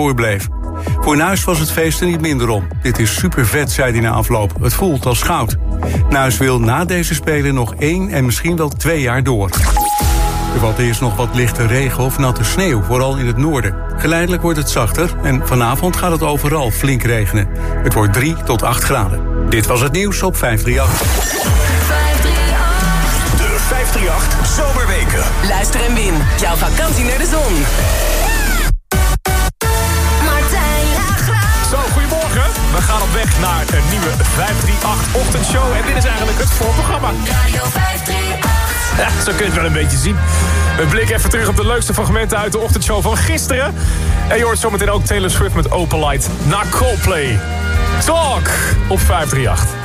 voorbleef. Voor Nuis was het feest er niet minder om. Dit is super vet, zei hij na afloop. Het voelt als goud. Nuis wil na deze Spelen nog één en misschien wel twee jaar door. Er valt eerst nog wat lichte regen of natte sneeuw, vooral in het noorden. Geleidelijk wordt het zachter en vanavond gaat het overal flink regenen. Het wordt 3 tot 8 graden. Dit was het nieuws op 538. 538 Zomerweken. Luister en win. Jouw vakantie naar de zon. we gaan op weg naar een nieuwe 538-ochtendshow. En dit is eigenlijk het voorprogramma. Radio 538. Ja, zo kun je het wel een beetje zien. We blik even terug op de leukste fragmenten uit de ochtendshow van gisteren. En je hoort zometeen ook Taylor Swift met Open Light naar Coldplay. Talk op 538.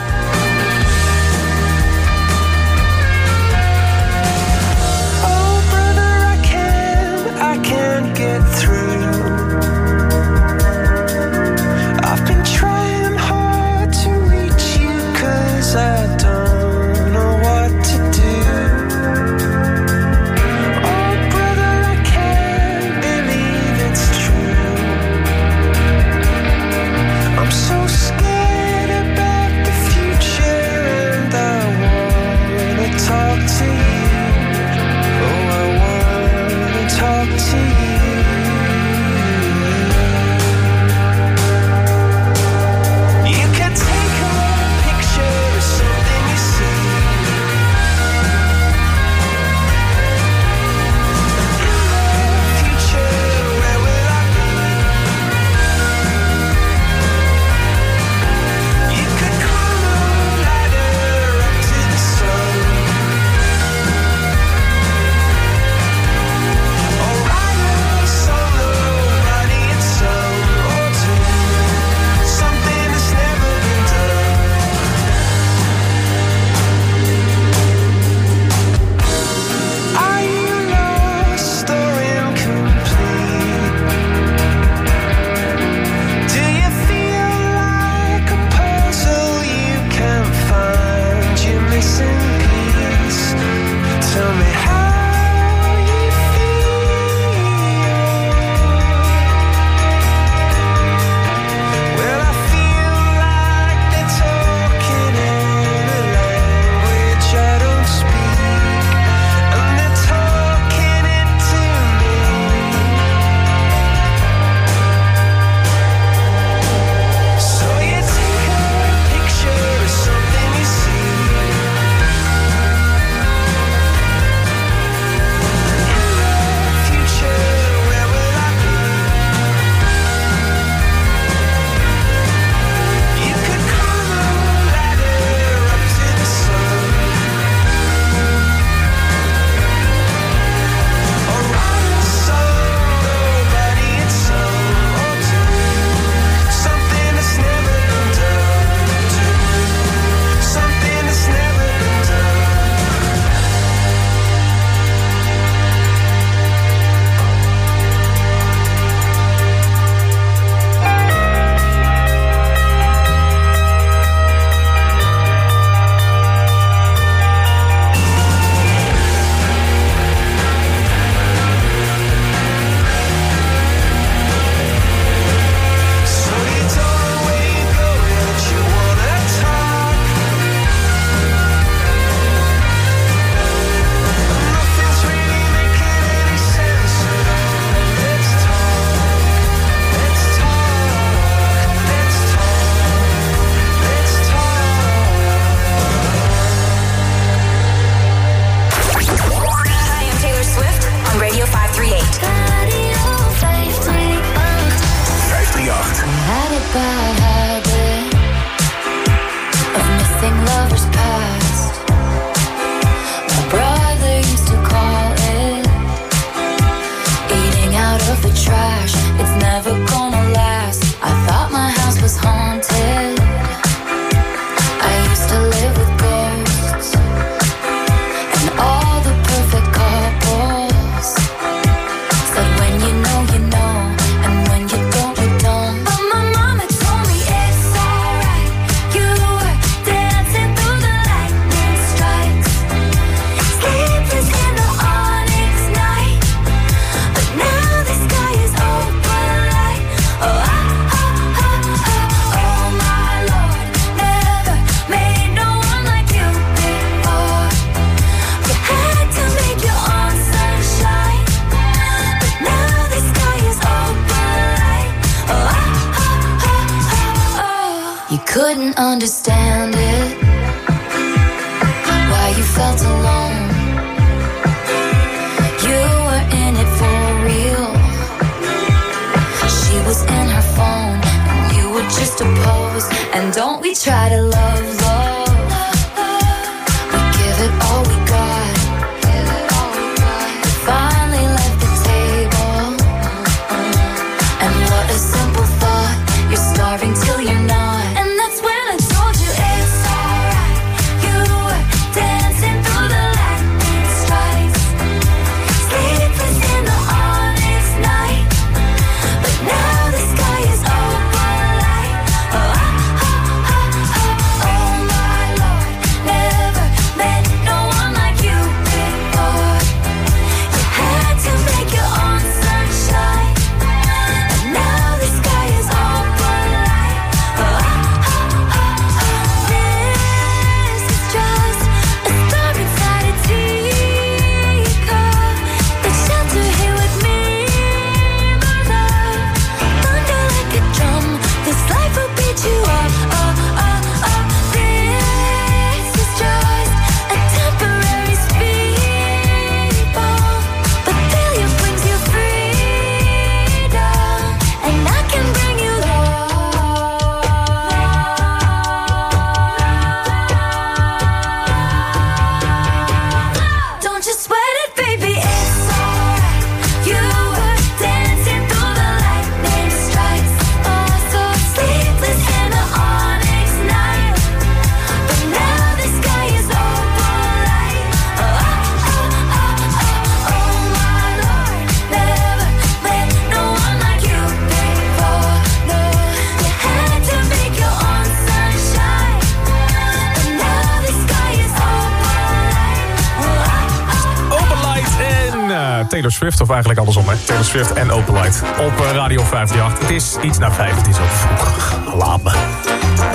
Swift, of eigenlijk andersom, hè? Taylor Swift en Open Light op eh, Radio 538. Het is iets na vijf, het is ook vroeg.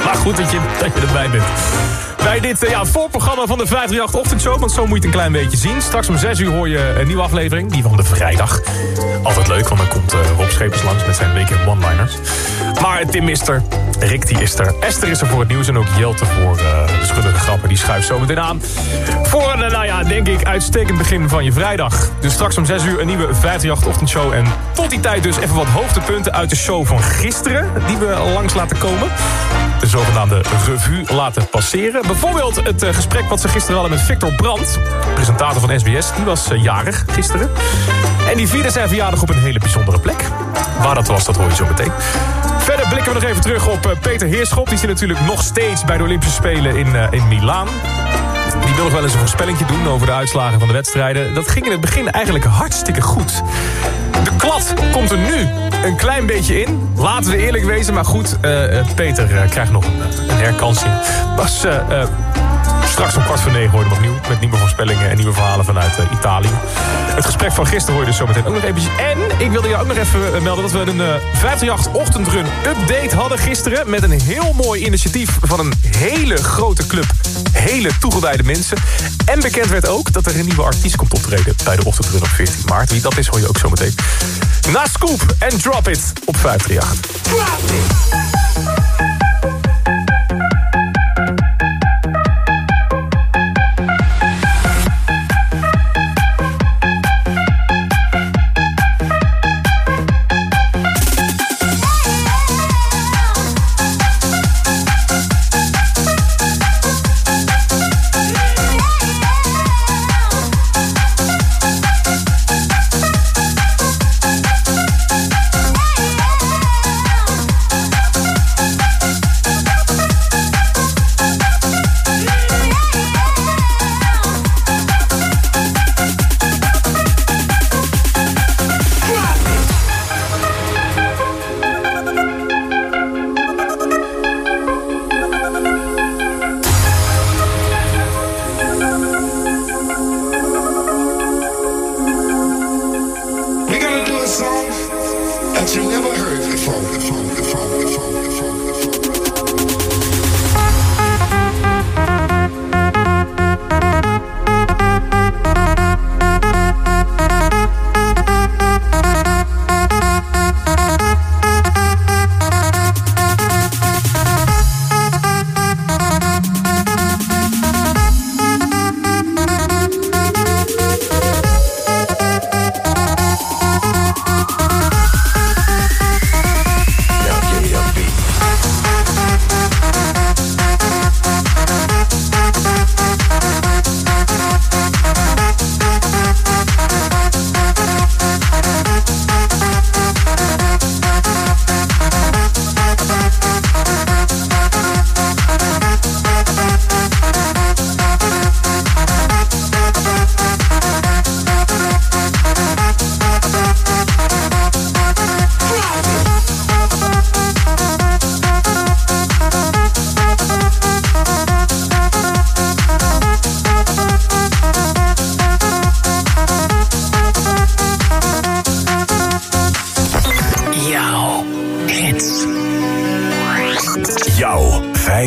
Maar goed dat je, dat je erbij bent. Bij dit eh, ja, voorprogramma van de 538 Ochtendshow, want zo moet je het een klein beetje zien. Straks om 6 uur hoor je een nieuwe aflevering, die van de vrijdag. Altijd leuk, want dan komt eh, Rob Schepers langs met zijn weekend one-liners. Maar Tim is er, Rick die is er, Esther is er voor het nieuws... en ook Jelte voor eh, de schuldige grappen, die schuift zo meteen aan. Voor een, nou ja, denk ik, uitstekend begin van je vrijdag. Dus straks om 6 uur een nieuwe 538 Ochtendshow. En tot die tijd dus even wat hoogtepunten uit de show van gisteren... die we langs laten komen de zogenaamde revue laten passeren. Bijvoorbeeld het eh, gesprek wat ze gisteren hadden met Victor Brandt, presentator van SBS. Die was eh, jarig gisteren. En die vierde zijn verjaardag op een hele bijzondere plek. Waar dat was, dat hoor je zo meteen. Verder blikken we nog even terug op eh, Peter Heerschop. Die zit natuurlijk nog steeds bij de Olympische Spelen in, in Milaan. Die wil nog wel eens een voorspellingje doen over de uitslagen van de wedstrijden. Dat ging in het begin eigenlijk hartstikke goed. De klad komt er nu een klein beetje in. Laten we eerlijk wezen, maar goed. eh, eh, Peter eh, krijgt nog een, een herkansing. Was eh, straks om kwart voor negen hoor je hem opnieuw. Met nieuwe voorspellingen en nieuwe verhalen vanuit eh, Italië. Het gesprek van gisteren hoor je dus zometeen ook nog eventjes. En ik wilde jou ook nog even eh, melden dat we een eh 538 ochtendrun update hadden gisteren. Met een heel mooi initiatief van een hele grote club. Hele toegewijde mensen. En bekend werd ook dat er een nieuwe artiest komt optreden bij de ochtendrun op 14 maart. Wie dat is hoor je ook zometeen. Na Scoop en Drop It op 538. it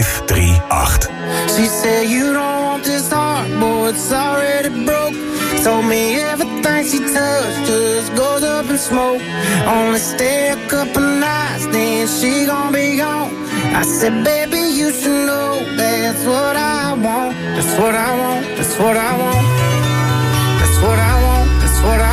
538. She said you don't want this heart, boy, it's already broke. Told me everything she touched just goes up in smoke. Only stay a couple nights, then she gon' be gone. I said, baby, you should know that's what I want. That's what I want. That's what I want. That's what I want. That's what I want.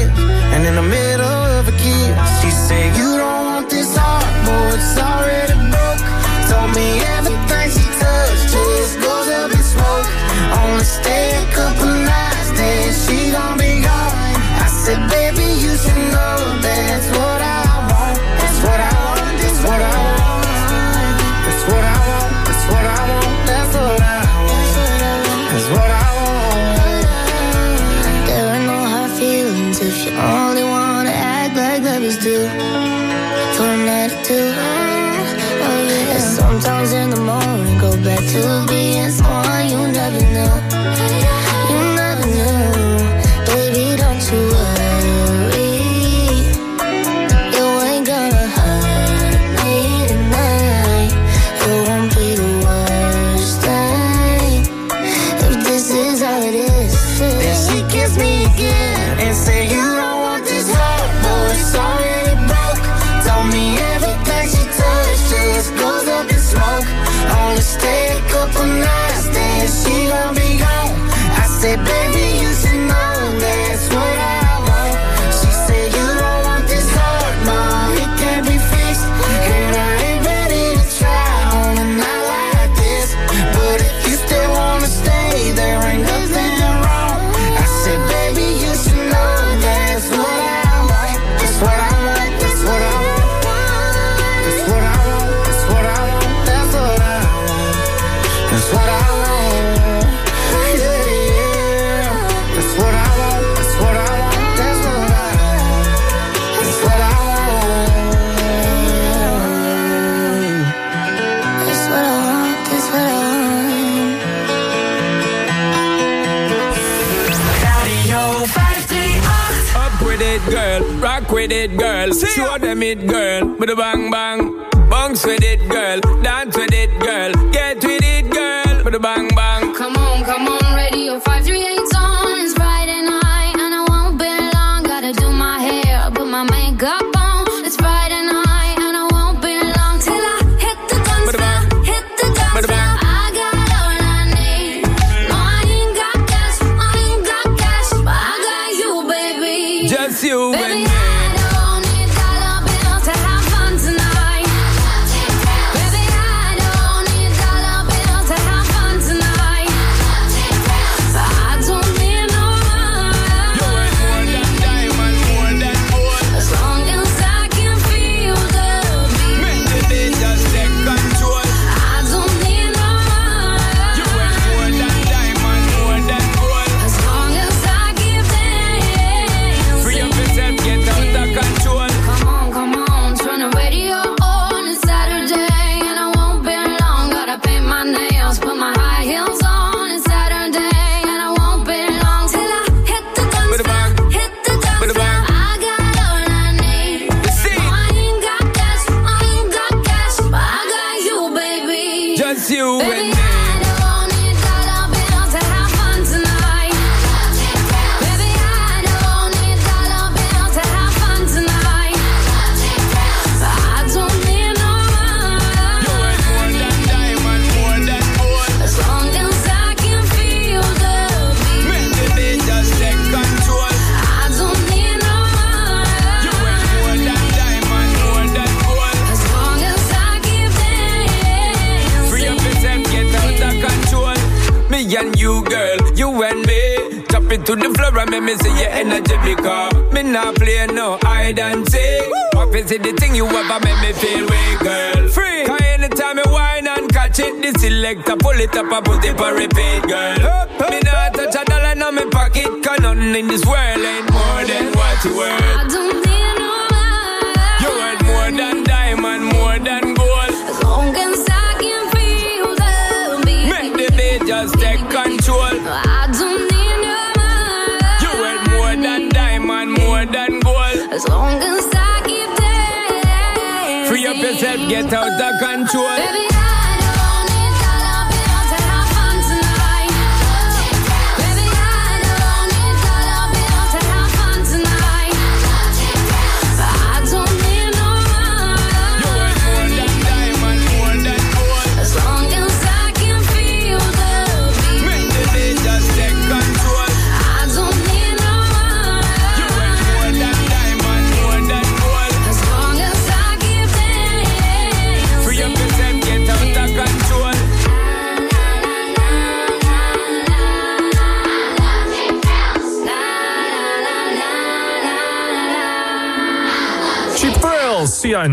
sorry. with it, girl. Show them it, girl. With a bang bang.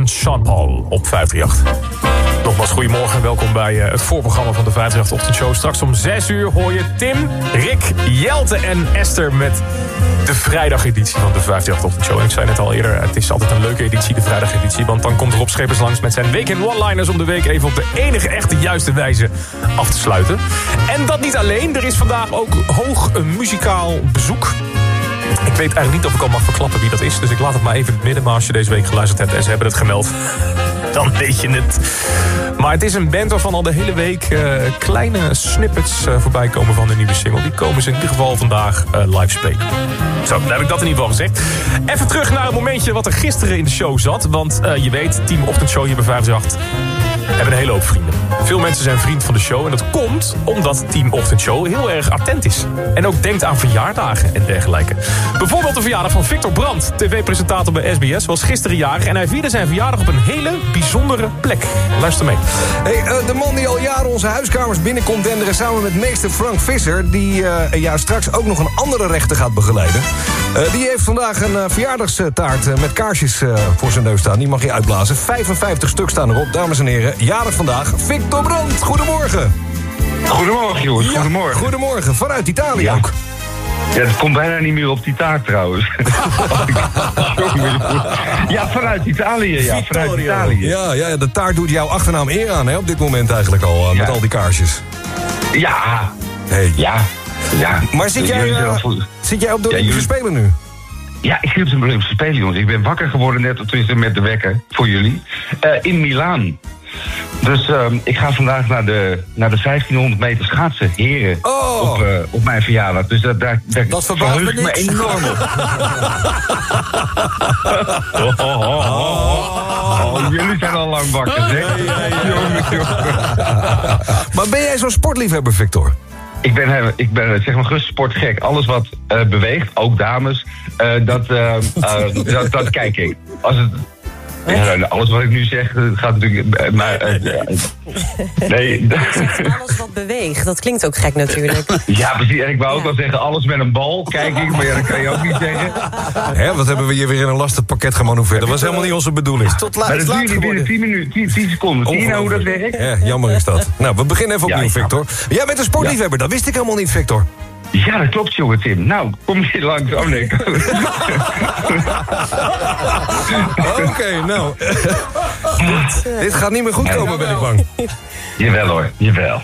Sean Paul op 538. Nogmaals, goedemorgen. Welkom bij eh, het voorprogramma van de 538 Ochtendshow. Straks om 6 uur hoor je Tim, Rick, Jelte en Esther met de vrijdageditie van de 538 Ochtendshow. En ik zei net al eerder, het is altijd een leuke editie, de vrijdageditie. Want dan komt Rob Schepers langs met zijn week in one-liners... om de week even op de enige echte juiste wijze af te sluiten. En dat niet alleen, er is vandaag ook hoog een muzikaal bezoek... Weet eigenlijk niet of ik al mag verklappen wie dat is. Dus ik laat het maar even in het midden. Maar als je deze week geluisterd hebt en ze hebben het gemeld... dan weet je het. Maar het is een band waarvan al de hele week eh, kleine snippets eh, voorbij komen van de nieuwe single. Die komen ze in ieder geval vandaag eh, live spelen. Zo, dan heb ik dat in ieder geval gezegd. Even terug naar het momentje wat er gisteren in de show zat. Want je weet, Team Ochtendshow hier bij 538 hebben een hele hoop vrienden. Veel mensen zijn vriend van de show. En dat komt omdat Team Ochtendshow heel erg attent is. En ook denkt aan verjaardagen en dergelijke. Bijvoorbeeld de verjaardag van Victor Brandt. TV-presentator bij SBS was gisteren jarig. En hij vierde zijn verjaardag op een hele bijzondere plek. Luister mee. Hey, eh, de man die al jaren onze huiskamers binnenkomt denderen... samen met meester Frank Visser... die eh, ja, straks ook nog een andere rechter gaat begeleiden... Eh, die heeft vandaag een verjaardagstaart met kaarsjes voor zijn neus staan. Die mag je uitblazen. 55 stuk staan erop. Dames en heren, jarig vandaag Victor Brandt. Goedemorgen. Goedemorgen, jongens. Ja, Goedemorgen. Goedemorgen, vanuit Italië Ja. ook. Ja, het komt bijna niet meer op die taart trouwens. ja, vanuit Italië. Ja, vanuit Italië. Ja, ja, de taart doet jouw achternaam eer aan hè, op dit moment eigenlijk al. eh, Met al die kaarsjes. Ja, Hey. ja, ja. Maar zit jij, eh, zit jij op de Olympische Spelen nu? Ja, ik zit op de Olympische Spelen, jongens. Ik ben wakker geworden net tenminste met de wekker voor jullie. eh, in Milaan. Dus ehm, ik ga vandaag naar de, naar de 1500 meter schaatsen, heren. Oh. Op, eh, op mijn verjaardag. Dus dat, daar, daar Dat verbaast me enorm op. oh, jullie zijn al lang wakker, zeg. Jongen, jongen. Maar ben jij zo'n sportliefhebber, Victor? Ik ben, eh, ik ben zeg maar gerust sportgek. Alles wat eh, beweegt, ook dames, eh, dat, eh, eh, dat, dat kijk ik. Als het, ja, alles wat ik nu zeg eh, gaat natuurlijk... eh, maar, eh, eh, nee, Alles wat beweegt, dat klinkt ook gek natuurlijk. ja precies. En ik wou ook wel zeggen, alles met een bal, kijk ik. Maar ja, dat kan je ook niet zeggen. Hè, wat hebben we hier weer in een lastig pakket gemanoeuvreerd? Dat was helemaal niet onze bedoeling. Tot laat, Maar dat niet binnen geworden. 10 minuten, 10, 10 seconden. Zie je nou hoe dat werkt? Ja, jammer is dat. Nou, we beginnen even opnieuw, ja. Victor. Jij bent een sportliefhebber, dat wist ik helemaal niet, Victor. Ja, dat klopt, jongen, Tim. Nou, kom je langs. Oh nee. Oké, nou. Dit gaat niet meer goed komen, ben ik bang. jawel hoor, jawel.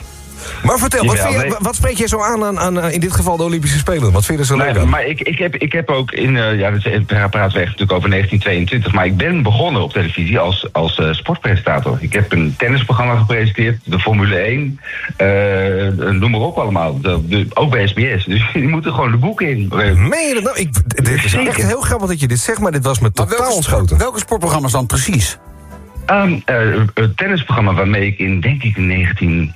Maar vertel, wat, Jawel, je, nee. wat spreek je zo aan, aan, aan eh, in dit geval de Olympische Spelen? Wat vind je er zo leuk Maar, aan? maar ik, ik, heb, ik heb ook in, eh, ja, is- daar praten we echt natuurlijk over 1922, maar ik ben begonnen op televisie als, als eh, sportpresentator. Ik heb een tennisprogramma gepresenteerd, de Formule 1, eh, noem maar op allemaal, de, de- ook bij SBS. Dus je moet er gewoon de boeken in. Meen je dat nou? Ik, dit is echt heel grappig dat je dit zegt, maar dit was me Maar totaal welke, ontschoten. welke sportprogramma's dan precies? Ehm, eh, het tennisprogramma waarmee ik in, denk ik, in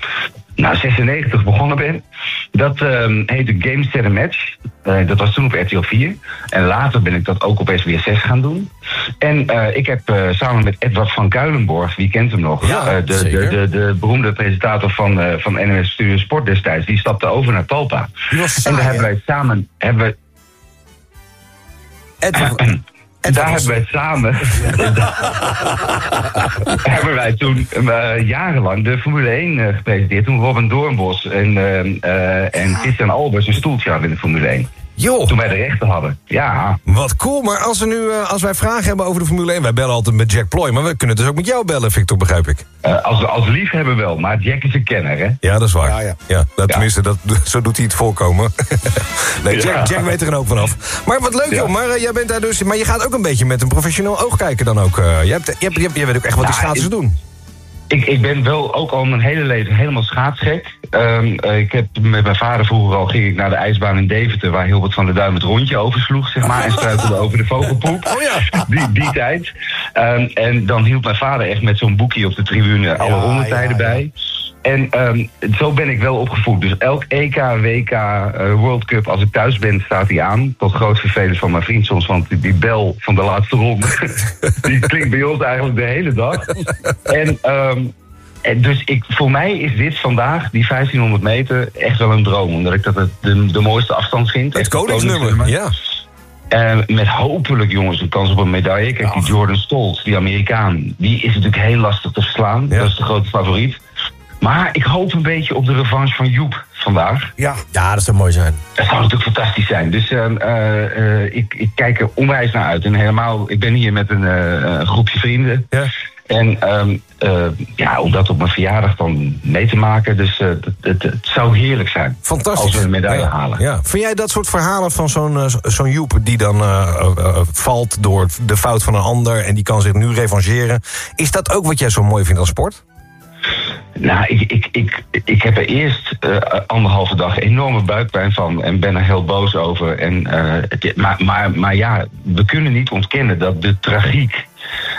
1996 begonnen ben. Dat ehm, heette Game Set Match. Eh, dat was toen op RTL 4. En later ben ik dat ook op SBS 6 gaan doen. En eh, ik heb eh, samen met Edward van Kuilenborg, wie kent hem nog? Ja, de, de, zeker. de, de beroemde presentator van, van NMS Studio Sport destijds, die stapte over naar Talpa. En daar hebben wij samen, hebben we, Edward, en daar hebben wij samen, hebben wij toen eh, jarenlang de Formule 1 eh, gepresenteerd. Toen Robin Doornbos en, eh, en Christian Albers een stoeltje hadden in de Formule 1. Joh, Toen wij de rechten hadden. Ja, wat cool. Maar als, we nu, eh, als wij vragen hebben over de Formule 1... wij bellen altijd met Jack Ploy, maar we kunnen dus ook met jou bellen, Victor, begrijp ik. eh, als, als liefhebber wel, maar Jack is een kenner, hè? Ja, dat is waar. Ja, ja. nou, Ja. tenminste, dat, zo doet hij het voorkomen. nee, Jack, Ja. Jack weet er een hoop vanaf. Maar wat leuk, Ja. joh. Maar, eh, jij bent daar dus, maar je gaat ook een beetje met een professioneel oog kijken dan ook. eh. je, hebt, je, hebt, je, hebt- je weet ook echt wat die Nou, schaatsers ik- doen. Ik, ik ben wel ook al mijn hele leven helemaal schaatsgek. Ehm, eh, ik heb met mijn vader vroeger al ging ik naar de ijsbaan in Deventer... waar Hilbert van der Duim het rondje oversloeg, zeg maar... en struikelde over de vogelpoep. Oh ja. Die, die tijd. Ehm, en dan hield mijn vader echt met zo'n boekje op de tribune... alle Ja, rondetijden ja, ja. bij. En ehm, zo ben ik wel opgevoed. Dus elk EK, WK, eh, World Cup, als ik thuis ben, staat die aan. Tot groot vervelend van mijn vriend soms, want die, die bel van de laatste ronde... die klinkt bij ons eigenlijk de hele dag. En, en dus ik, voor mij is dit vandaag, die 1500 meter, echt wel een droom. Omdat ik dat het de, de mooiste afstand vind. Het koningsnummer, ja. met hopelijk, jongens, een kans op een medaille. Kijk, die Jordan Stoltz, die Amerikaan, die is natuurlijk heel lastig te verslaan. Ja. Dat is de grote favoriet. Maar ik hoop een beetje op de revanche van Joep vandaag. Ja, Ja, dat zou mooi zijn. Dat zou natuurlijk fantastisch zijn. Dus eh, eh, eh, ik, ik kijk er onwijs naar uit. En helemaal, ik ben hier met een eh, groepje vrienden. Ja. En ehm, eh, ja, om dat op mijn verjaardag dan mee te maken. Dus eh, het, het, zou heerlijk zijn. Fantastisch. Als we een medaille ja. halen. Ja. Vind jij dat soort verhalen van zo'n eh, zo'n Joep... die dan valt door de fout van een ander... en die kan zich nu revancheren... is dat ook wat jij zo mooi vindt als sport? Nou, ik, ik, ik, ik heb er eerst eh, anderhalve dag enorme buikpijn van en ben er heel boos over. En, het- maar, maar, maar ja, we kunnen niet ontkennen dat de tragiek,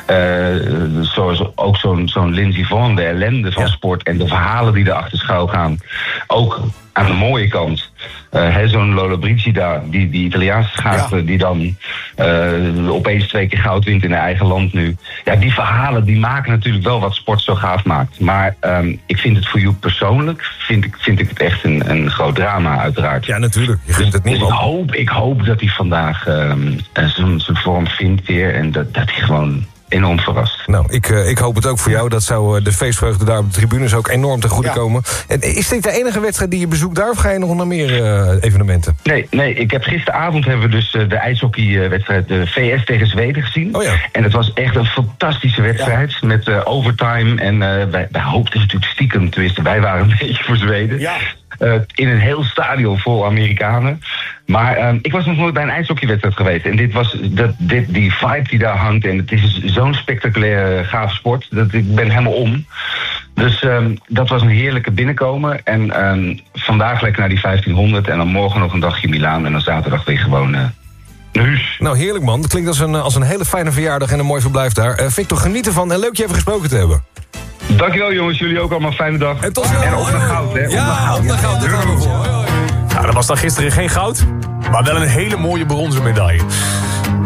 eh, zoals ook zo'n zo'n Lindsey Vonn, de ellende van Ja. sport en de verhalen die erachter schuil gaan, ook aan de mooie kant. hè, zo'n Brigida, die, die Italiaanse schaatser, die dan eh, opeens twee keer goud wint in haar eigen land nu. Ja, die verhalen die maken natuurlijk wel wat sport zo gaaf maakt. Maar ehm, ik vind het voor jou persoonlijk, vind ik, vind ik het echt een, een groot drama uiteraard. Ja, natuurlijk. Je gunt het Dus ik hoop, ik hoop dat hij vandaag ehm, eh, zijn zijn vorm vindt weer en dat, dat hij gewoon enorm verrast. Nou, ik, eh, ik hoop het ook voor jou. Dat zou eh, de feestvreugde daar op de tribunes ook enorm ten goede Ja. komen. En is dit de enige wedstrijd die je bezoekt daar... of ga je nog naar meer eh, evenementen? Nee, nee, ik heb gisteravond hebben we dus eh, de ijshockeywedstrijd de VS tegen Zweden gezien. Oh ja. En het was echt een fantastische wedstrijd met eh, overtime. En eh, wij, wij hoopten natuurlijk stiekem, tenminste wij waren een beetje voor Zweden. Ja. Eh, in een heel stadion vol Amerikanen. Maar eh, ik was nog nooit bij een ijshockeywedstrijd geweest. En dit was dat, dit, die vibe die daar hangt. En het is zo'n spectaculaire gaaf sport. Dat ik ben helemaal om. Dus ehm, dat was een heerlijke binnenkomen. En ehm, vandaag lekker naar die 1500. En dan morgen nog een dagje Milaan. En dan zaterdag weer gewoon eh huis. Nou, heerlijk man. Dat klinkt als een, eh, als een hele fijne verjaardag en een mooi verblijf daar. Eh, Victor, geniet ervan en leuk je even gesproken te hebben. Dankjewel jongens. Jullie ook allemaal een fijne dag. En tot snel. En op naar goud hè. Ja, goud. op naar goud. Hoi, hoi. Nou, dat was dan gisteren geen goud, maar wel een hele mooie bronzen medaille.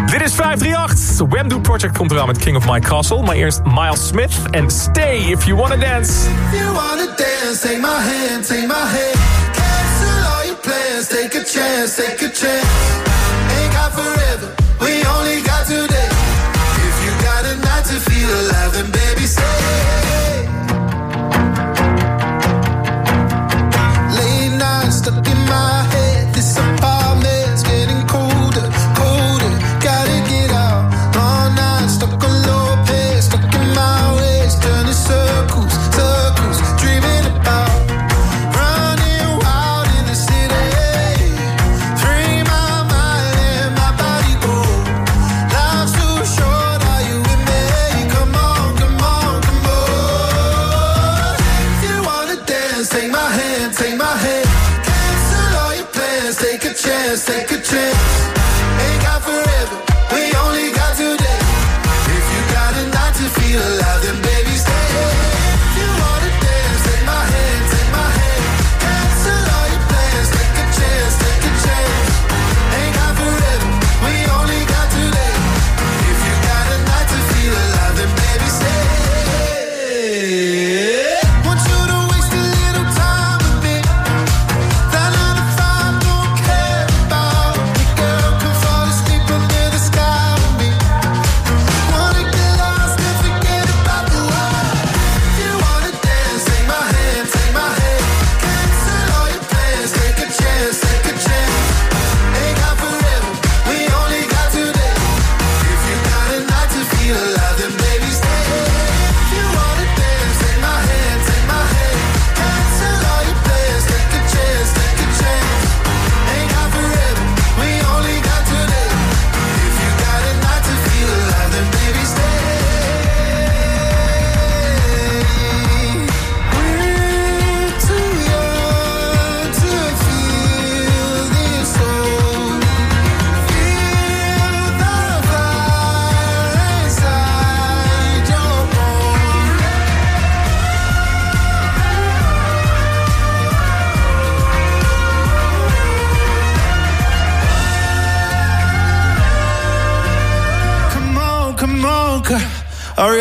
Dit is 538. Wemdo Project komt eraan met King of My Castle. Maar eerst Miles Smith en Stay If You Wanna Dance. you wanna dance, take my hand, take my hand. Cancel all your plans, take a chance, take a chance. Ain't got forever, we only got today. If you got a night to feel alive, then baby say.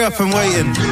Up and waiting.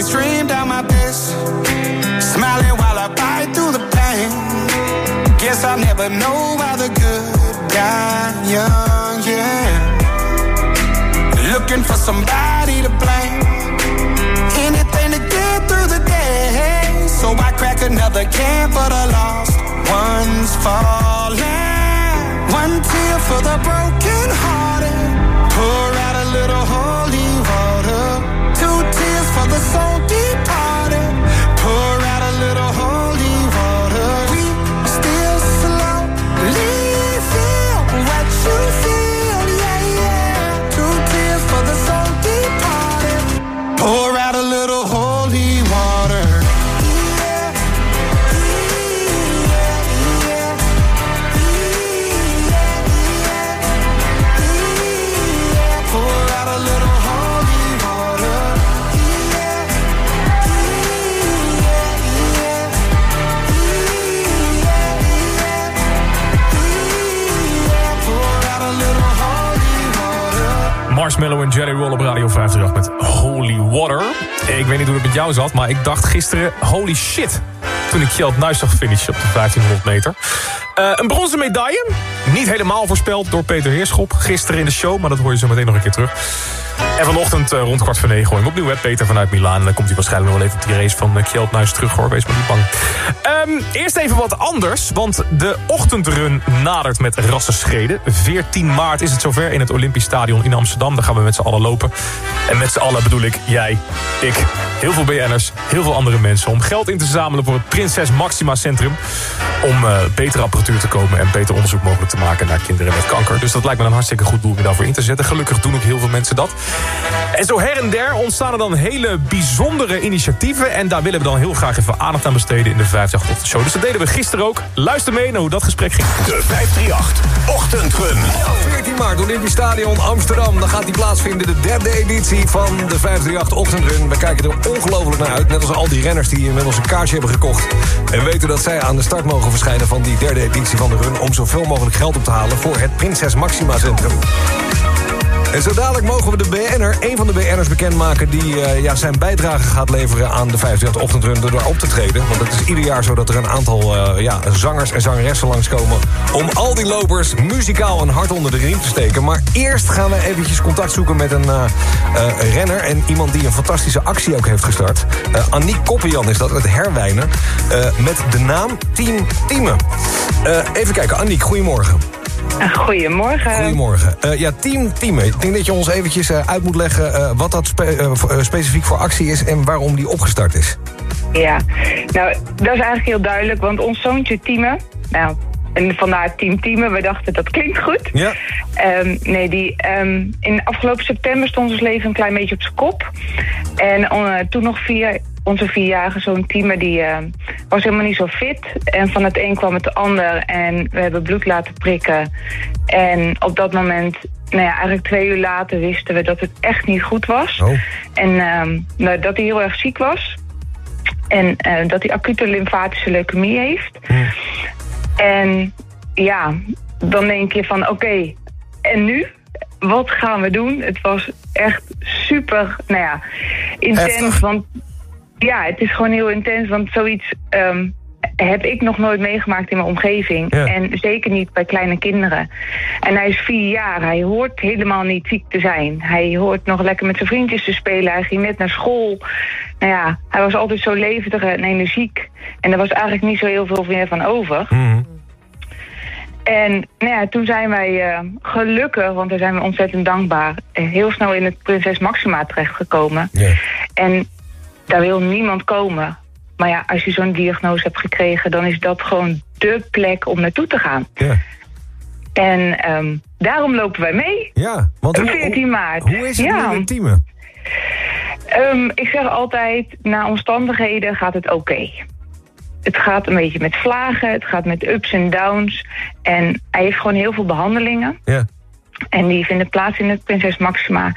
They stream down my face. Smiling while I bite through the pain. Guess I'll never know why the good die young, yeah. Looking for somebody to blame. Anything to get through the day. So I crack another can for the lost ones falling. One tear for the broken hearted. phone Marshmallow en Jelly Roll op Radio 538 met Holy Water. Ik weet niet hoe het met jou zat, maar ik dacht gisteren holy shit. Toen ik Kjeld Nuis zag finishen op de 1500 meter. Eh, een bronzen medaille. Niet helemaal voorspeld door Peter Heerschop. Gisteren in de show, maar dat hoor je zo meteen nog een keer terug. En vanochtend eh, rond kwart voor negen hoor hem opnieuw, hè, Peter vanuit Milaan. En dan komt hij waarschijnlijk wel even op die race van uh, Nuis terug, hoor. Wees maar niet bang. Ehm, eerst even wat anders, want de ochtendrun nadert met rassenschreden. 14 maart is het zover in het Olympisch Stadion in Amsterdam. Daar gaan we met z'n allen lopen. En met z'n allen bedoel ik jij, ik, heel veel BN'ers, heel veel andere mensen... om geld in te zamelen voor het Prinses Maxima Centrum... om eh, betere apparatuur te komen en beter onderzoek mogelijk te maken... naar kinderen met kanker. Dus dat lijkt me een hartstikke goed doel om daarvoor in te zetten. Gelukkig doen ook heel veel mensen dat. En zo her en der ontstaan er dan hele bijzondere initiatieven... en daar willen we dan heel graag even aandacht aan besteden in de 538 show. Dus dat deden we gisteren ook. Luister mee naar hoe dat gesprek ging. De 538 Ochtendrun. 14 maart, Olympisch Stadion Amsterdam. Dan gaat die plaatsvinden, de derde editie van de 538 Ochtendrun. We kijken er ongelooflijk naar uit. Net als al die renners die inmiddels een kaartje hebben gekocht. En weten dat zij aan de start mogen verschijnen van die derde editie van de run... om zoveel mogelijk geld op te halen voor het Prinses Maxima Centrum. En zo dadelijk mogen we de BN'er, een van de BN'ers bekendmaken... die eh, ja, zijn bijdrage gaat leveren aan de 538 Ochtendrun door op te treden. Want het is ieder jaar zo dat er een aantal eh, ja, zangers en zangeressen langskomen... om al die lopers muzikaal een hart onder de riem te steken. Maar eerst gaan we eventjes contact zoeken met een eh, renner... en iemand die een fantastische actie ook heeft gestart. Aniek Koppenjan is dat, uit Herwijnen. met de naam Team Teamen. Even kijken, Aniek, goedemorgen. Goedemorgen. Goedemorgen. Eh, ja, Team Teamen. Ik denk dat je ons eventjes eh, uit moet leggen... eh, wat dat spe- specifiek voor actie is en waarom die opgestart is. Ja, nou, dat is eigenlijk heel duidelijk, want ons zoontje Tieme, nou, en vandaar Team Tieme, we dachten dat klinkt goed. Ja. Ehm, nee, die, ehm, in afgelopen september stond ons leven een klein beetje op zijn kop. En eh, toen nog vier, onze vierjarige zoon Tieme, die eh, was helemaal niet zo fit. En van het een kwam het ander en we hebben bloed laten prikken. En op dat moment, nou ja, eigenlijk twee uur later wisten we dat het echt niet goed was. En ehm, nou, dat hij heel erg ziek was. En eh, dat hij acute lymfatische leukemie heeft. En ja, dan denk je van oké, en nu? Wat gaan we doen? Het was echt super, nou ja, intens. Want ja, het is gewoon heel intens, want zoiets. ehm, heb ik nog nooit meegemaakt in mijn omgeving. Ja. En zeker niet bij kleine kinderen. En hij is vier jaar. Hij hoort helemaal niet ziek te zijn. Hij hoort nog lekker met zijn vriendjes te spelen. Hij ging net naar school. Nou ja, hij was altijd zo levendig en energiek. En er was eigenlijk niet zo heel veel meer van over. Mhm. En nou ja, toen zijn wij eh, gelukkig, want daar zijn we ontzettend dankbaar... eh, heel snel in het Prinses Maxima terechtgekomen. Ja. En daar wil niemand komen. Maar ja, als je zo'n diagnose hebt gekregen... dan is dat gewoon dé plek om naartoe te gaan. Ja. En ehm, daarom lopen wij mee. Ja, want hoe, 14 maart. hoe is het ja. nu intiemen? Ehm, ik zeg altijd, na omstandigheden gaat het oké. Het gaat een beetje met vlagen, het gaat met ups en downs. En hij heeft gewoon heel veel behandelingen. Ja. En die vinden plaats in het Prinses Maxima.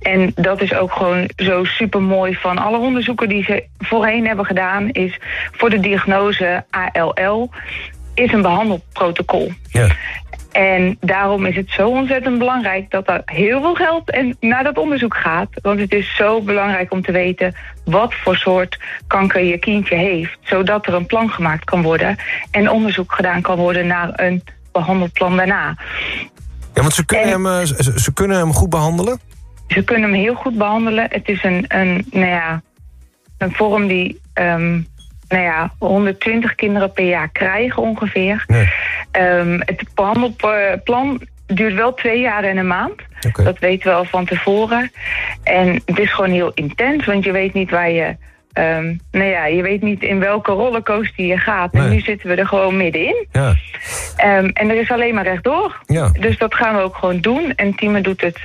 En dat is ook gewoon zo super mooi van alle onderzoeken die ze voorheen hebben gedaan, is voor de diagnose ALL is een behandelprotocol. Ja. En daarom is het zo ontzettend belangrijk dat er heel veel geld en naar dat onderzoek gaat. Want het is zo belangrijk om te weten wat voor soort kanker je kindje heeft. Zodat er een plan gemaakt kan worden en onderzoek gedaan kan worden naar een behandelplan daarna. Ja, want ze kunnen, hem, eh, ze, ze kunnen hem goed behandelen? Ze kunnen hem heel goed behandelen. Het is een, een, nou ja, een vorm die ehm, nou ja, 120 kinderen per jaar krijgen ongeveer. Ehm, het behandelplan duurt wel twee jaar en een maand. Dat weten we al van tevoren. En het is gewoon heel intens, want je weet niet waar je... ehm, nou ja, je weet niet in welke rollercoaster je gaat. En Nee. nu zitten we er gewoon middenin. Ja. Ehm, en er is alleen maar rechtdoor. Ja. Dus dat gaan we ook gewoon doen. En Tieme doet het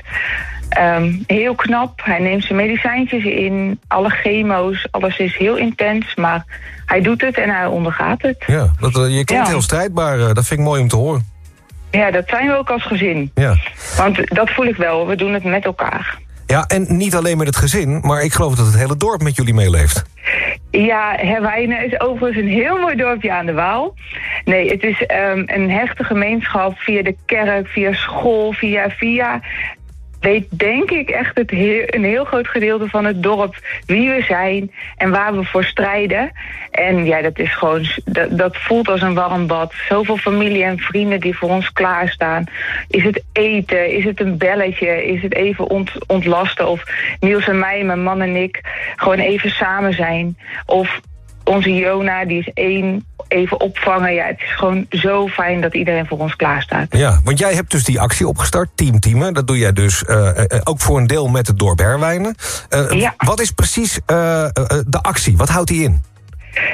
ehm, heel knap. Hij neemt zijn medicijntjes in, alle chemo's, alles is heel intens. Maar hij doet het en hij ondergaat het. Ja, dat, eh, je klinkt Ja. heel strijdbaar. eh, dat vind ik mooi om te horen. Ja, dat zijn we ook als gezin. Ja. Want dat voel ik wel, we doen het met elkaar. Ja, en niet alleen met het gezin, maar ik geloof dat het hele dorp met jullie meeleeft. Ja, Herwijnen is overigens een heel mooi dorpje aan de Waal. Nee, het is ehm, een hechte gemeenschap via de kerk, via school, via via. Weet denk ik echt het heel, een heel groot gedeelte van het dorp wie we zijn en waar we voor strijden. En ja, dat is gewoon, dat, dat voelt als een warm bad. Zoveel familie en vrienden die voor ons klaarstaan. Is het eten? Is het een belletje? Is het even ont, ontlasten? Of Niels en mij, mijn man en ik, gewoon even samen zijn? Of onze Jona, die is één, even opvangen. Ja, het is gewoon zo fijn dat iedereen voor ons klaarstaat. Ja, want jij hebt dus die actie opgestart, Team Teamen. Dat doe jij dus eh, eh, ook voor een deel met het dorp Herwijnen. Eh, Ja. Wat is precies eh, eh, de actie? Wat houdt die in?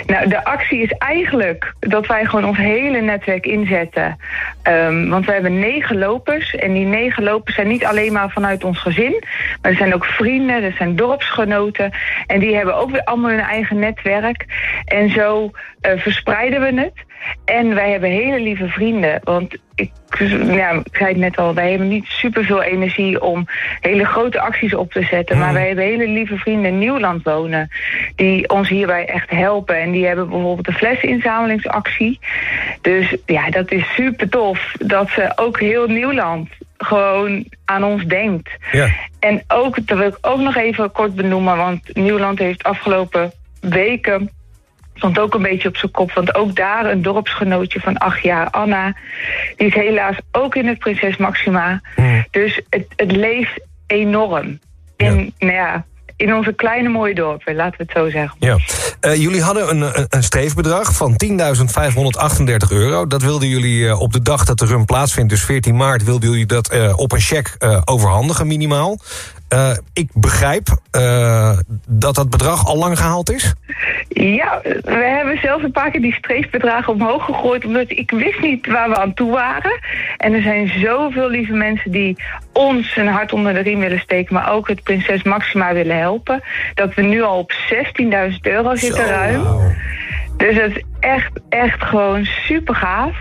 Nou, de actie is eigenlijk dat wij gewoon ons hele netwerk inzetten. Ehm, want we hebben negen lopers. En die negen lopers zijn niet alleen maar vanuit ons gezin. Maar er zijn ook vrienden, er zijn dorpsgenoten. En die hebben ook weer allemaal hun eigen netwerk. En zo eh, verspreiden we het. En wij hebben hele lieve vrienden. Want ik, ja, ik zei het net al, wij hebben niet superveel energie om hele grote acties op te zetten. Maar wij hebben hele lieve vrienden in Nieuwland wonen. Die ons hierbij echt helpen. En die hebben bijvoorbeeld de flesinzamelingsactie. Dus ja, dat is super tof. Dat ze ook heel Nieuwland gewoon aan ons denkt. Ja. En ook, dat wil ik ook nog even kort benoemen. Want Nieuwland heeft afgelopen weken stond ook een beetje op zijn kop. Want ook daar een dorpsgenootje van acht jaar, Anna... die is helaas ook in het Prinses Maxima. Dus het, het leeft enorm. In, nou ja, in onze kleine mooie dorpen, laten we het zo zeggen. Ja. Eh, jullie hadden een, een, streefbedrag van 10.538 euro. Dat wilden jullie eh, op de dag dat de run plaatsvindt, dus 14 maart... wilden jullie dat eh, op een cheque overhandigen minimaal. Eh, ik begrijp eh, dat dat bedrag al lang gehaald is. Ja, we hebben zelfs een paar keer die streefbedragen omhoog gegooid... omdat ik wist niet waar we aan toe waren. En er zijn zoveel lieve mensen die ons een hart onder de riem willen steken... maar ook het Prinses Maxima willen helpen... dat we nu al op 16.000 euro zitten ruim. Dus dat is echt, echt gewoon super gaaf.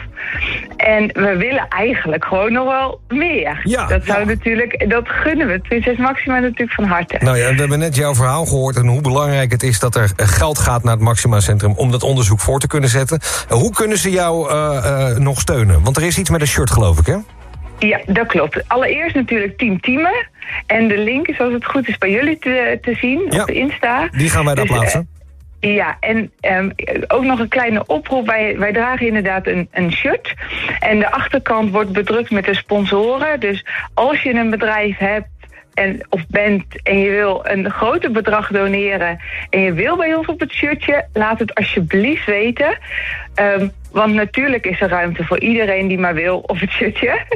En we willen eigenlijk gewoon nog wel meer. Ja, dat zou natuurlijk, dat gunnen we. Prinses Maxima natuurlijk van harte. Nou ja, we hebben net jouw verhaal gehoord... en hoe belangrijk het is dat er eh, geld gaat naar het Maxima Centrum... om dat onderzoek voor te kunnen zetten. Eh, hoe kunnen ze jou eh, eh, nog steunen? Want er is iets met een shirt, geloof ik, hè? Ja, dat klopt. Allereerst natuurlijk Team Teamen. En de link is als het goed is bij jullie te, te zien Ja, op de Insta. Die gaan wij daar Dus, plaatsen. Ja, en ehm, ook nog een kleine oproep. Wij, wij dragen inderdaad een, een shirt. En de achterkant wordt bedrukt met de sponsoren. Dus als je een bedrijf hebt en, of bent en je wil een groter bedrag doneren... en je wil bij ons op het shirtje, laat het alsjeblieft weten. Ehm, want natuurlijk is er ruimte voor iedereen die maar wil op het shirtje.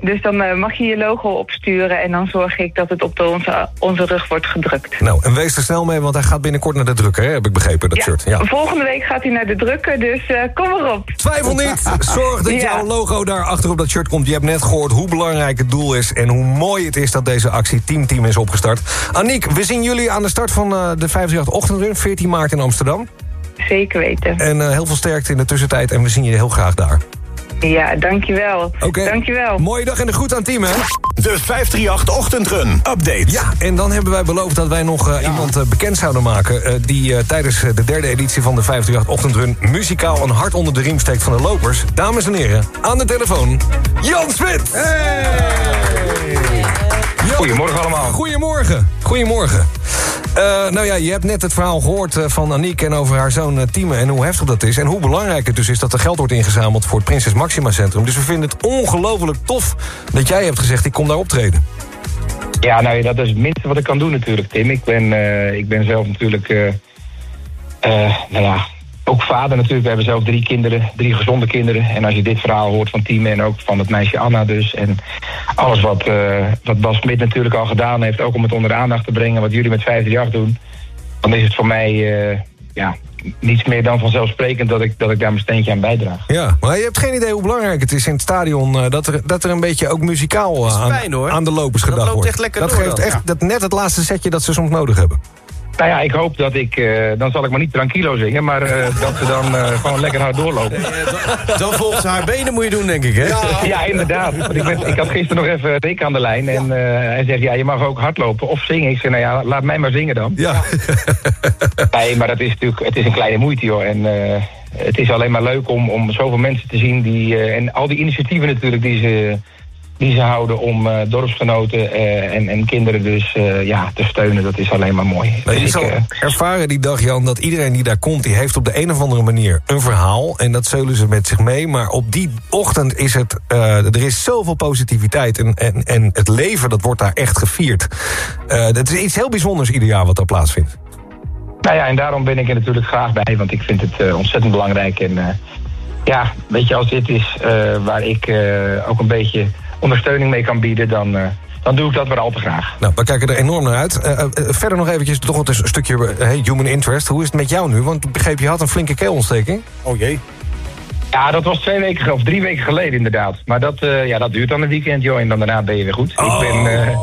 Dus dan eh, mag je je logo opsturen... en dan zorg ik dat het op de, onze, onze rug wordt gedrukt. Nou, en wees er snel mee, want hij gaat binnenkort naar de drukker, hè? heb ik begrepen, dat shirt. Ja. Volgende week gaat hij naar de drukker, dus eh, kom erop. Twijfel niet. Zorg dat Ja. jouw logo daar achter op dat shirt komt. Je hebt net gehoord hoe belangrijk het doel is... en hoe mooi het is dat deze actie Team Team is opgestart. Aniek, we zien jullie aan de start van eh, de 58 Ochtendrun... 14 maart in Amsterdam. Zeker weten. En eh, heel veel sterkte in de tussentijd en we zien je heel graag daar. Ja, dankjewel. Oké. Dankjewel. Mooie dag en de groet aan het team, hè? De 538 Ochtendrun Update. Ja, en dan hebben wij beloofd dat wij nog eh, iemand eh, bekend zouden maken... eh, die eh, tijdens de derde editie van de 538 Ochtendrun... muzikaal een hart onder de riem steekt van de lopers. Dames en heren, aan de telefoon, Jan Smit! Jan, Goedemorgen allemaal. Goedemorgen. Goedemorgen. Eh, nou ja, je hebt net het verhaal gehoord eh, van Aniek en over haar zoon eh, Tieme... en hoe heftig dat is. En hoe belangrijk het dus is dat er geld wordt ingezameld... voor het Prinses Maxima Centrum. Dus we vinden het ongelooflijk tof dat jij hebt gezegd... ik kom daar optreden. Ja, nou ja, dat is het minste wat ik kan doen natuurlijk, Tim. Ik ben, eh, ik ben zelf natuurlijk, eh, eh, nou ja, ook vader natuurlijk. We hebben zelf drie kinderen, drie gezonde kinderen. En als je dit verhaal hoort van Tim en ook van het meisje Anna dus... en alles wat, eh, wat Bas Smit natuurlijk al gedaan heeft... ook om het onder de aandacht te brengen, wat jullie met 538 doen... dan is het voor mij, eh, ja, niets meer dan vanzelfsprekend... dat ik, dat ik daar mijn steentje aan bijdraag. Ja, maar je hebt geen idee hoe belangrijk het is in het stadion... eh, dat, er, dat er een beetje ook muzikaal aan, fijn, aan de lopers Dat gedacht loopt wordt. echt lekker dat door geeft dan. echt Ja. dat net het laatste setje dat ze soms nodig hebben. Nou ja, ik hoop dat ik, eh, dan zal ik maar niet tranquilo zingen... maar eh, dat ze dan eh, gewoon lekker hard doorlopen. Dan volgt ze haar benen moet je doen, denk ik, hè? Ja, inderdaad. Want ik, ben, ik had gisteren nog even Rick aan de lijn. En hij zegt, ja, je mag ook hardlopen of zingen. Ik zeg, nou ja, laat mij maar zingen dan. Ja. Nee, maar dat is natuurlijk, het is een kleine moeite, joh. En het is alleen maar leuk om, om zoveel mensen te zien die... en al die initiatieven natuurlijk die ze, die ze houden om eh, dorpsgenoten eh, en, en kinderen dus eh, ja, te steunen. Dat is alleen maar mooi. Maar je Dus ik, zal ervaren die dag, Jan, dat iedereen die daar komt... die heeft op de een of andere manier een verhaal. En dat zeulen ze met zich mee. Maar op die ochtend is het... er is zoveel positiviteit. En, en, en het leven, dat wordt daar echt gevierd. Dat is iets heel bijzonders ieder jaar wat daar plaatsvindt. Nou ja, en daarom ben ik er natuurlijk graag bij, want ik vind het ontzettend belangrijk. En ja, weet je, als dit is waar ik ook een beetje ondersteuning mee kan bieden, dan, eh, dan doe ik dat weer al te graag. Nou, we kijken er enorm naar uit. Eh, eh, verder nog eventjes toch wat een stukje human interest. Hoe is het met jou nu? Want ik begreep, je had een flinke keelontsteking. Oh jee. Ja, dat was twee weken of drie weken geleden inderdaad. Maar dat, eh, ja, dat duurt dan een weekend, joh. En dan daarna ben je weer goed. ik, ben, eh,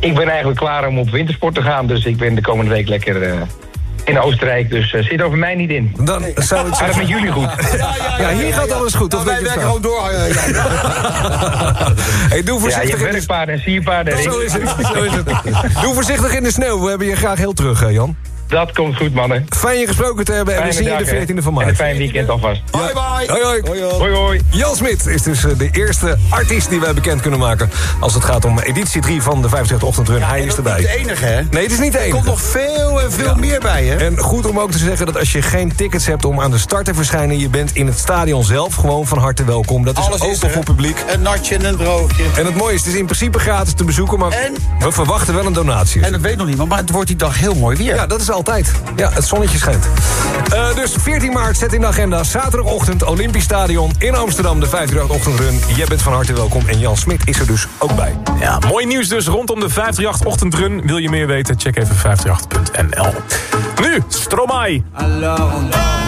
ik ben eigenlijk klaar om op wintersport te gaan. Dus ik ben de komende week lekker eh, in Oostenrijk. Dus eh, zit over mij niet in. Dan zou het Gaat het met jullie goed? Ja, hier gaat alles goed. Of wij je werken gewoon door. eh, ja. Hey, doe Ja, je voorzichtig in de... werkpaarden en sierpaarden. Zo is het. Zo is het. Doe voorzichtig in de sneeuw. We hebben je graag heel terug, hè, Jan. Dat komt goed, mannen. Fijn je gesproken te hebben. En we zien je de hè. 14e van En een maart. fijn weekend alvast. Bye bye. Hoi, hoi. Hoi, hoi. Jan Smit is dus eh, de eerste artiest die wij bekend kunnen maken... als het gaat om editie 3 van de 55 Ochtendrun. Hij is Dat is niet de erbij. enige, hè? Nee, het is niet de Er enige. komt nog veel en veel meer bij, hè? En goed om ook te zeggen dat als je geen tickets hebt om aan de start te verschijnen... je bent in het stadion zelf gewoon van harte welkom. Dat is Alles open is er, voor publiek. Een natje en een droogje. En het mooie is, het is in principe gratis te bezoeken... maar En- we verwachten wel een donatie. En dat weet nog niemand, maar het wordt die dag heel mooi weer. Ja, dat is altijd. Ja, het zonnetje schijnt. Eh, dus 14 maart, zet in de agenda. Zaterdagochtend, Olympisch Stadion in Amsterdam. De 58 Ochtendrun. Jij bent van harte welkom. En Jan Smit is er dus ook bij. Ja, mooi nieuws dus rondom de 538 Ochtendrun. Wil je meer weten? Check even 538.nl. Nu, Stromae. Alors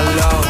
alone.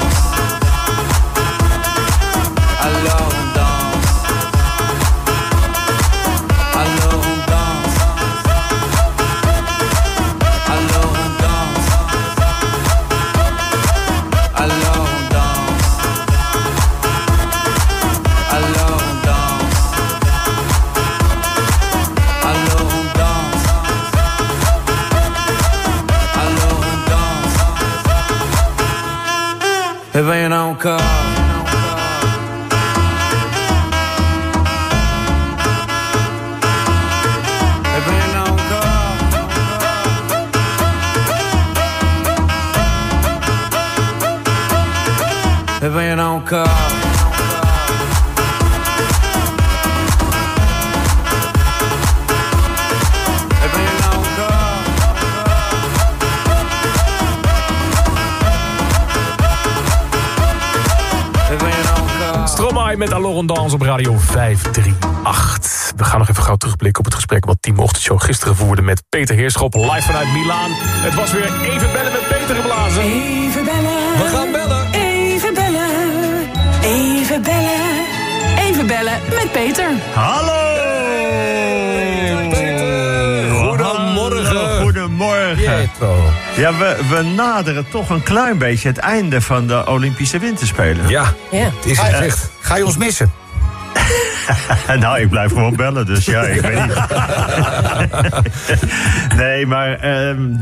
Stromae met Aloron Dans op Radio 538. We gaan nog even gauw terugblikken op het gesprek... wat Team Ochtendshow gisteren voerde met Peter Heerschop... live vanuit Milaan. Het was weer even bellen met Peter geblazen. Even bellen. We gaan bellen. Even bellen. Even bellen. Even bellen met Peter. Hallo! Goedemorgen. Goedemorgen. Ja, we, we naderen toch een klein beetje het einde van de Olympische Winterspelen. Ja, Ja. het is gezegd. Ga je ons missen? nou, ik blijf gewoon bellen, dus ja, ik weet niet. nee, maar ehm,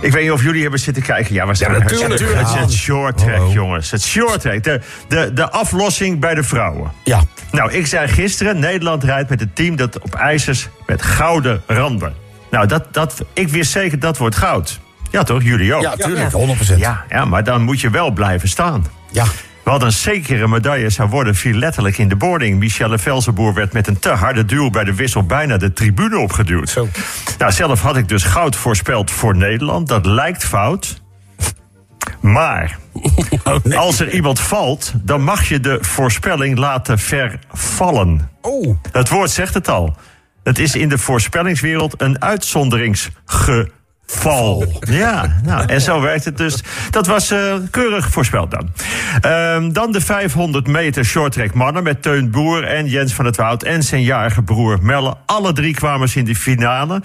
ik weet niet of jullie hebben zitten kijken. Ja, we natuurlijk. Het is het short track, Hallo. jongens. Het short track. De, de, de aflossing bij de vrouwen. Ja. Nou, ik zei gisteren, Nederland rijdt met het team dat op ijzers met gouden randen. Nou, dat, dat, ik wist zeker dat wordt goud. Ja, toch? Jullie ook? Ja, tuurlijk. Ja. 100%. Ja, ja, maar dan moet je wel blijven staan. Ja. Wat een zekere medaille zou worden, viel letterlijk in de boarding. Michelle Velzenboer werd met een te harde duw bij de wissel bijna de tribune opgeduwd. Zo. Nou, zelf had ik dus goud voorspeld voor Nederland. Dat lijkt fout. Maar als er iemand valt, dan mag je de voorspelling laten vervallen. Oh, Het woord zegt het al. Het is in de voorspellingswereld een uitzonderingsgeval. Ja, nou, en zo werkt het dus. Dat was eh, keurig voorspeld dan. Ehm, dan de 500 meter shorttrack mannen met Teun Boer en Jens van het Woud en zijn jarige broer Melle. Alle drie kwamen ze in de finale.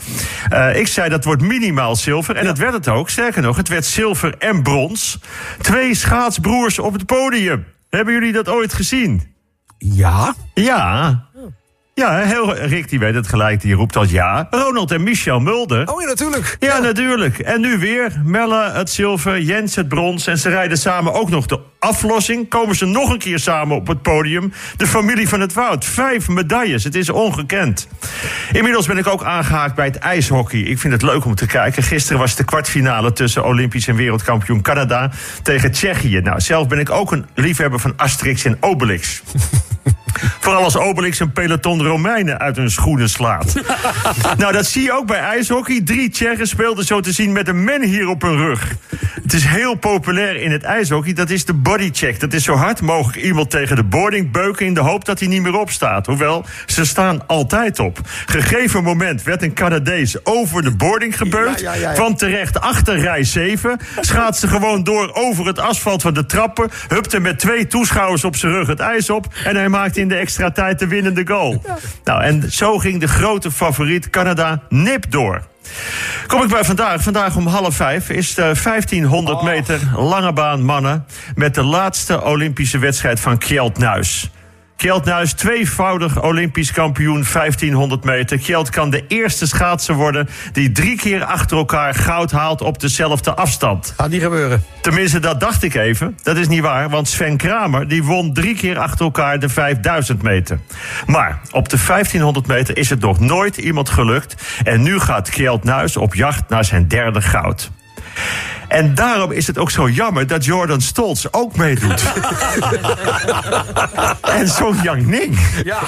Eh, ik zei dat wordt minimaal zilver en dat werd het ook. Sterker nog, het werd zilver en brons. Twee schaatsbroers op het podium. Hebben jullie dat ooit gezien? Ja. Ja. Ja, heel, Rick die weet het gelijk, die roept al ja. Ronald en Michel Mulder. oh ja, natuurlijk. Ja, natuurlijk. En nu weer. Melle het zilver, Jens het brons. En ze rijden samen ook nog de aflossing. Komen ze nog een keer samen op het podium. De familie van het Woud. Vijf medailles. Het is ongekend. Inmiddels ben ik ook aangehaakt bij het ijshockey. Ik vind het leuk om te kijken. Gisteren was de kwartfinale tussen Olympisch en wereldkampioen Canada tegen Tsjechië. Nou, zelf ben ik ook een liefhebber van Asterix en Obelix. Vooral als Obelix een peloton Romeinen uit hun schoenen slaat. nou, dat zie je ook bij ijshockey. Drie Tsjechen speelden zo te zien met een men hier op hun rug. Het is heel populair in het ijshockey. Dat is de bodycheck. Dat is zo hard mogelijk iemand tegen de boarding beuken... in de hoop dat hij niet meer opstaat. Hoewel, ze staan altijd op. Gegeven moment werd een Canadees over de boarding gebeukt. Ja, ja, ja, ja. Van terecht achter rij 7. Schaatste gewoon door over het asfalt van de trappen. Hupte met twee toeschouwers op zijn rug het ijs op. En hij maakte in de extra tijd de winnende goal. Nou, en zo ging de grote favoriet Canada nip door. Kom ik bij vandaag. Vandaag om half vijf is de 1500 meter lange baan mannen... met de laatste Olympische wedstrijd van Kjeld Nuis. Kjeld Nuis, tweevoudig Olympisch kampioen 1500 meter. Kjeld kan de eerste schaatser worden... die drie keer achter elkaar goud haalt op dezelfde afstand. Gaat niet gebeuren. Tenminste, dat dacht ik even. Dat is niet waar, want Sven Kramer die won drie keer achter elkaar de 5000 meter. Maar op de 1500 meter is het nog nooit iemand gelukt. En nu gaat Kjeld Nuis op jacht naar zijn derde goud. En daarom is het ook zo jammer dat Jordan Stolz ook meedoet. en Song Yang Ning. Ja.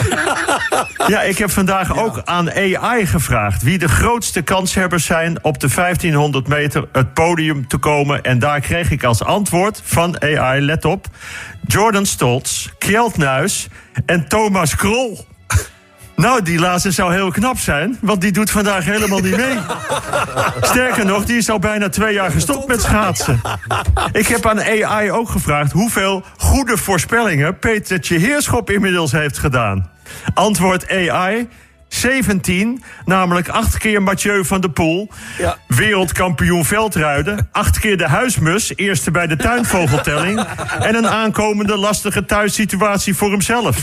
Ja, ik heb vandaag ook aan AI gevraagd wie de grootste kanshebbers zijn op de 1500 meter het podium te komen. En daar kreeg ik als antwoord van AI, let op, Jordan Stolz, Kjeld Nuis en Thomas Krol. Nou, die laatste zou heel knap zijn, want die doet vandaag helemaal niet mee. Sterker nog, die is al bijna twee jaar gestopt met schaatsen. Ik heb aan AI ook gevraagd hoeveel goede voorspellingen Petertje Heerschop inmiddels heeft gedaan. Antwoord AI. 17, namelijk acht keer Mathieu van der Poel. Ja. Wereldkampioen veldruiden. Acht keer de huismus, eerste bij de tuinvogeltelling. En een aankomende lastige thuissituatie voor hemzelf.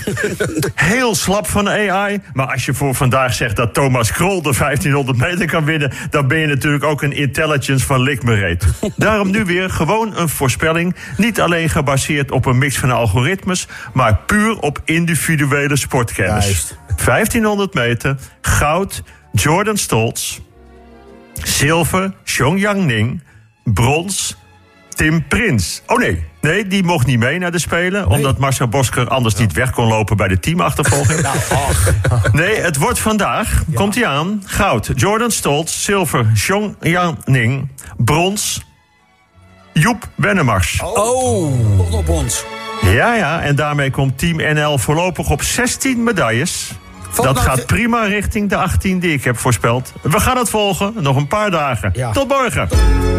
Heel slap van AI. Maar als je voor vandaag zegt dat Thomas Krol de 1500 meter kan winnen... dan ben je natuurlijk ook een intelligence van likmereet. Daarom nu weer gewoon een voorspelling. Niet alleen gebaseerd op een mix van algoritmes... maar puur op individuele sportkennis. Juist. 1500 meter, goud, Jordan Stolz. Zilver, Xiong Ning. Brons, Tim Prins. Oh nee, nee, die mocht niet mee naar de Spelen... omdat Marcel Bosker anders niet weg kon lopen bij de teamachtervolging. Nou, Nee, het wordt vandaag, komt hij aan, goud, Jordan Stolz. Zilver, Xiong Ning. Brons, Joep Wennemars. Oh, tot op ons. Ja, ja, en daarmee komt Team NL voorlopig op 16 medailles. Dat gaat prima richting de 18 die ik heb voorspeld. We gaan het volgen, nog een paar dagen. Ja. Tot morgen.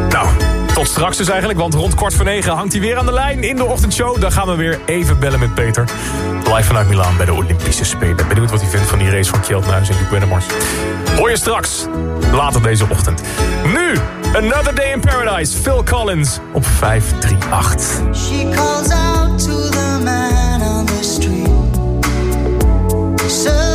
Nou, tot straks dus eigenlijk, want rond kwart voor negen hangt hij weer aan de lijn in de ochtendshow. Dan gaan we weer even bellen met Peter. Live vanuit Milaan bij de Olympische Spelen. Benieuwd wat hij vindt van die race van Kjeld Nuis en Wennemars. Hoor je straks, later deze ochtend. Nu, Another Day in Paradise, Phil Collins op 538. She calls out to the man on the street. So